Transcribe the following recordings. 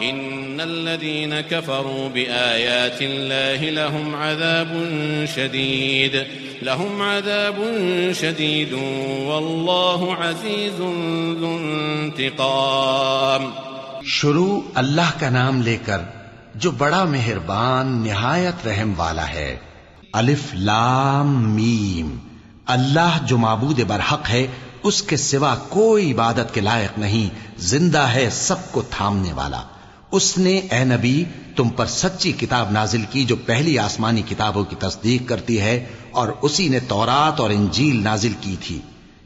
إن الذين كفروا بآيات الله لهم عذاب شديد، لهم عذاب شديد، والله عزيز ذو انتقام. شروع اللہ کا نام لے کر جو بڑا مہربان، نہایت رحم والا ہے۔ الف لام میم۔ اللہ جو معبود برحق ہے، اس کے سوا کوئی عبادت کے لائق نہیں، زندہ ہے سب کو تھامنے والا۔ اس نے، اے نبی، تم پر سچی کتاب نازل کی جو پہلی آسمانی کتابوں کی تصدیق کرتی ہے اور اسی نے تورات اور انجیل نازل کی تھی۔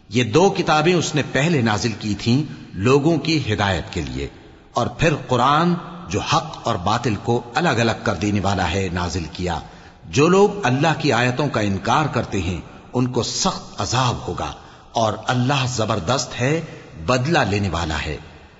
یہ دو کتابیں اس نے پہلے نازل کی تھیں لوگوں کی ہدایت کے لیے۔ اور پھر قرآن جو حق اور باطل کو الگ الگ کر دینے والا ہے نازل کیا۔ جو لوگ اللہ کی آیتوں کا انکار کرتے ہیں، ان کو سخت عذاب ہوگا اور اللہ زبردست ہے، بدلہ لینے والا ہے۔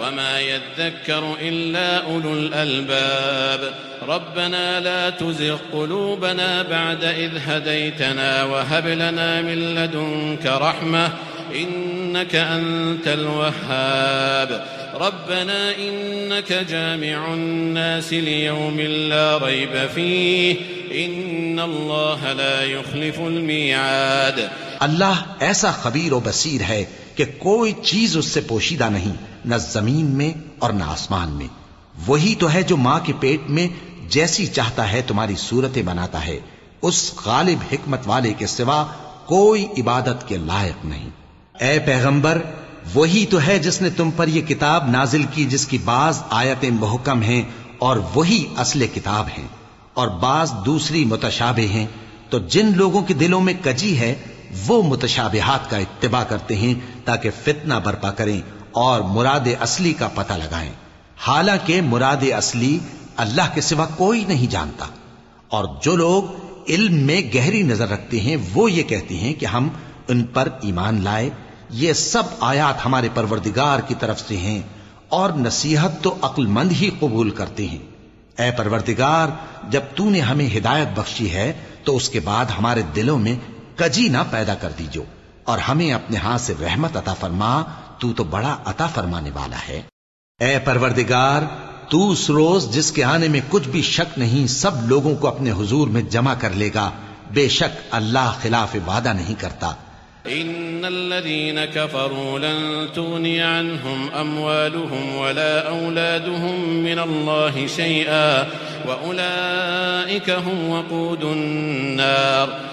وما يذكر إلا أولو الألباب ربنا لا تزغ قلوبنا بعد إذ هديتنا وهب لنا من لدنك رحمة إنك أنت الوهاب ربنا إنك جامع الناس ليوم لا ريب فيه إن الله لا يخلف الميعاد اللہ ایسا خبیر و بصیر ہے کہ کوئی چیز اس سے پوشیدہ نہیں نہ زمین میں اور نہ آسمان میں۔ وہی تو ہے جو ماں کے پیٹ میں جیسی چاہتا ہے تمہاری صورتیں بناتا ہے۔ اس غالب حکمت والے کے سوا کوئی عبادت کے لائق نہیں۔ اے پیغمبر، وہی تو ہے جس نے تم پر یہ کتاب نازل کی جس کی بعض آیتیں محکم ہیں اور وہی اصل کتاب ہیں۔ اور بعض دوسری متشابہ ہیں۔ تو جن لوگوں کے دلوں میں کجی ہے، وہ متشابہات کا اتباع کرتے ہیں تاکہ فتنہ برپا کریں اور مراد اصلی کا پتہ لگائیں۔ حالانکہ مراد اصلی اللہ کے سوا کوئی نہیں جانتا۔ اور جو لوگ علم میں گہری نظر رکھتے ہیں، وہ یہ کہتے ہیں کہ ہم ان پر ایمان لائے۔ یہ سب آیات ہمارے پروردگار کی طرف سے ہیں اور نصیحت تو عقل مند ہی قبول کرتے ہیں۔ اے پروردگار، جب تو نے ہمیں ہدایت بخشی ہے، تو اس کے بعد ہمارے دلوں میں کجی نہ پیدا کر دیجو اور ہمیں اپنے ہاتھ سے رحمت عطا فرما۔ تو تو بڑا عطا فرمانے والا ہے۔ اے پروردگار، تو اس روز جس کے آنے میں کچھ بھی شک نہیں، سب لوگوں کو اپنے حضور میں جمع کر لے گا۔ بے شک اللہ خلاف وعدہ نہیں کرتا۔ إن الذين كفروا لن تغني عنهم أموالهم ولا أولادهم من الله شيئا وأولئك هم وقود النار۔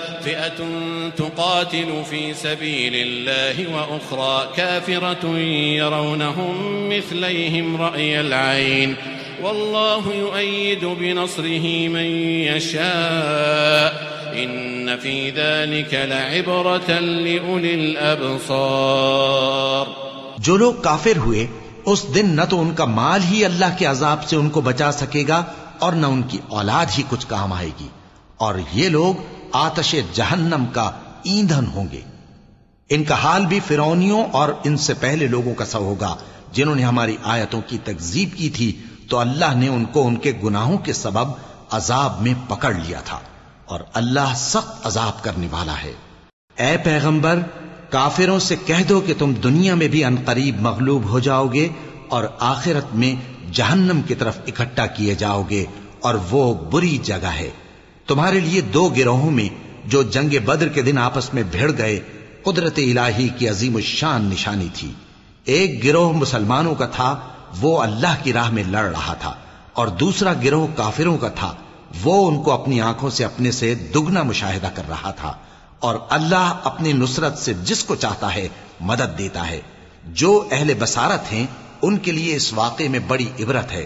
فئة تقاتل في سبيل الله وأخرى كافرة يرونهم مثليهم رأي العين. والله يؤيد بنصره من يشاء. إن في ذلك لعبرة لأولي الأبصار. جو لوگ کافر ہوئے، اس دن نہ تو ان کا مال ہی اللہ کے عذاب سے ان کو بچا سکے گا اور نہ ان کی اولاد ہی کچھ کام آئے گی۔ اور یہ لوگ آتش جہنم کا ایندھن ہوں گے۔ ان کا حال بھی فرونیوں اور ان سے پہلے لوگوں کا سا ہوگا، جنہوں نے ہماری آیتوں کی تکذیب کی تھی۔ تو اللہ نے ان کو ان کے گناہوں کے سبب عذاب میں پکڑ لیا تھا۔ اور اللہ سخت عذاب کرنے والا ہے۔ اے پیغمبر، کافروں سے کہہ دو کہ تم دنیا میں بھی انقریب مغلوب ہو جاؤ گے اور آخرت میں جہنم کی طرف اکٹھا کیے جاؤ گے اور وہ بری جگہ ہے۔ تمہارے لیے دو گروہوں میں جو جنگ بدر کے دن آپس میں بھیڑ گئے، قدرت الہی کی عظیم الشان نشانی تھی۔ ایک گروہ مسلمانوں کا تھا، وہ اللہ کی راہ میں لڑ رہا تھا، اور دوسرا گروہ کافروں کا تھا، وہ ان کو اپنی آنکھوں سے اپنے سے دگنا مشاہدہ کر رہا تھا، اور اللہ اپنی نصرت سے جس کو چاہتا ہے مدد دیتا ہے۔ جو اہل بصارت ہیں، ان کے لیے اس واقعے میں بڑی عبرت ہے۔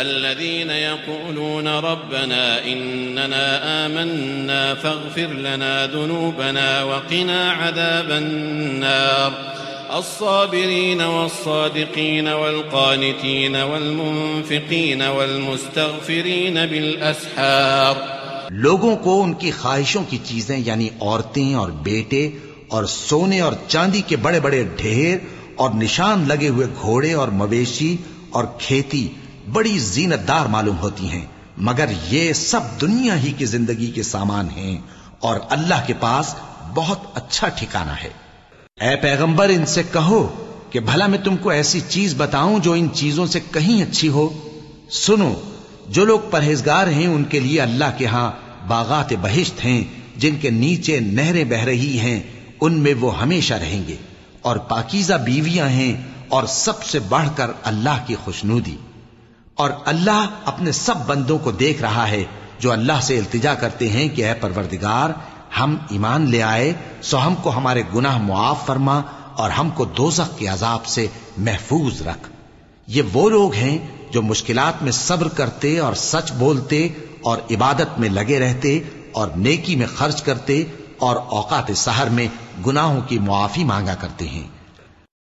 الذين يقولون ربنا إننا آمنا فاغفر لنا ذنوبنا وقنا عذاب النار. الصابرين والصادقين والقانتين والمنفقين والمستغفرين بالأسحار. لوگوں کو ان کی خواہشوں کی چیزیں یعنی عورتیں اور بیٹے اور سونے اور چاندی کے بڑے بڑے ڈھیر اور نشان لگے ہوئے گھوڑے اور مویشی اور کھیتی بڑی زینت دار معلوم ہوتی ہیں، مگر یہ سب دنیا ہی کی زندگی کے سامان ہیں اور اللہ کے پاس بہت اچھا ٹھکانہ ہے۔ اے پیغمبر، ان سے کہو کہ بھلا میں تم کو ایسی چیز بتاؤں جو ان چیزوں سے کہیں اچھی ہو۔ سنو، جو لوگ پرہیزگار ہیں، ان کے لیے اللہ کے ہاں باغات بہشت ہیں، جن کے نیچے نہریں بہ رہی ہیں، ان میں وہ ہمیشہ رہیں گے۔ اور پاکیزہ بیویاں ہیں، اور سب سے بڑھ کر اللہ کی خوشنودی۔ اور اللہ اپنے سب بندوں کو دیکھ رہا ہے جو اللہ سے التجا کرتے ہیں کہ اے پروردگار، ہم ایمان لے آئے، سو ہم کو ہمارے گناہ معاف فرما اور ہم کو دوزخ کے عذاب سے محفوظ رکھ۔ یہ وہ لوگ ہیں جو مشکلات میں صبر کرتے اور سچ بولتے اور عبادت میں لگے رہتے اور نیکی میں خرچ کرتے اور اوقات سحر میں گناہوں کی معافی مانگا کرتے ہیں۔